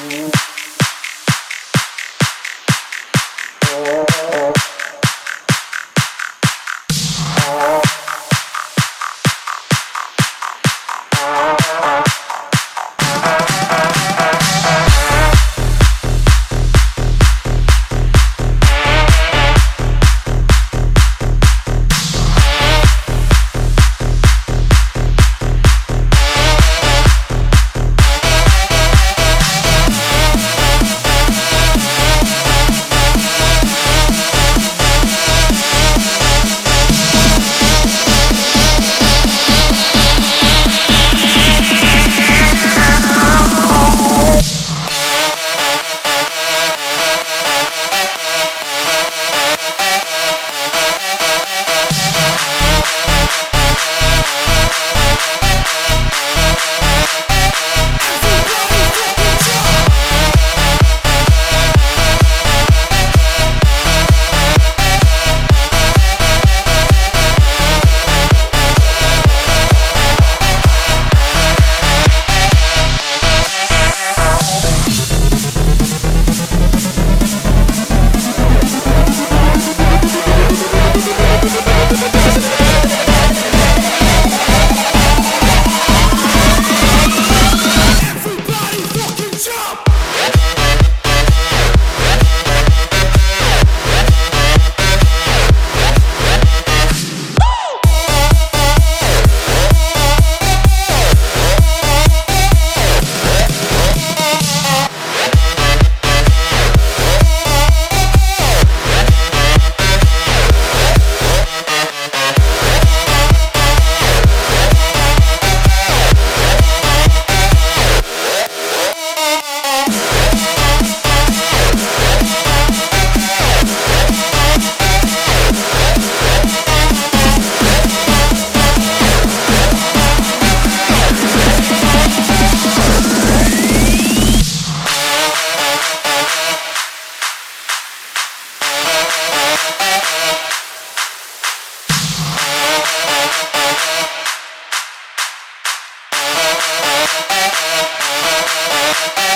Thank you.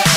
Thank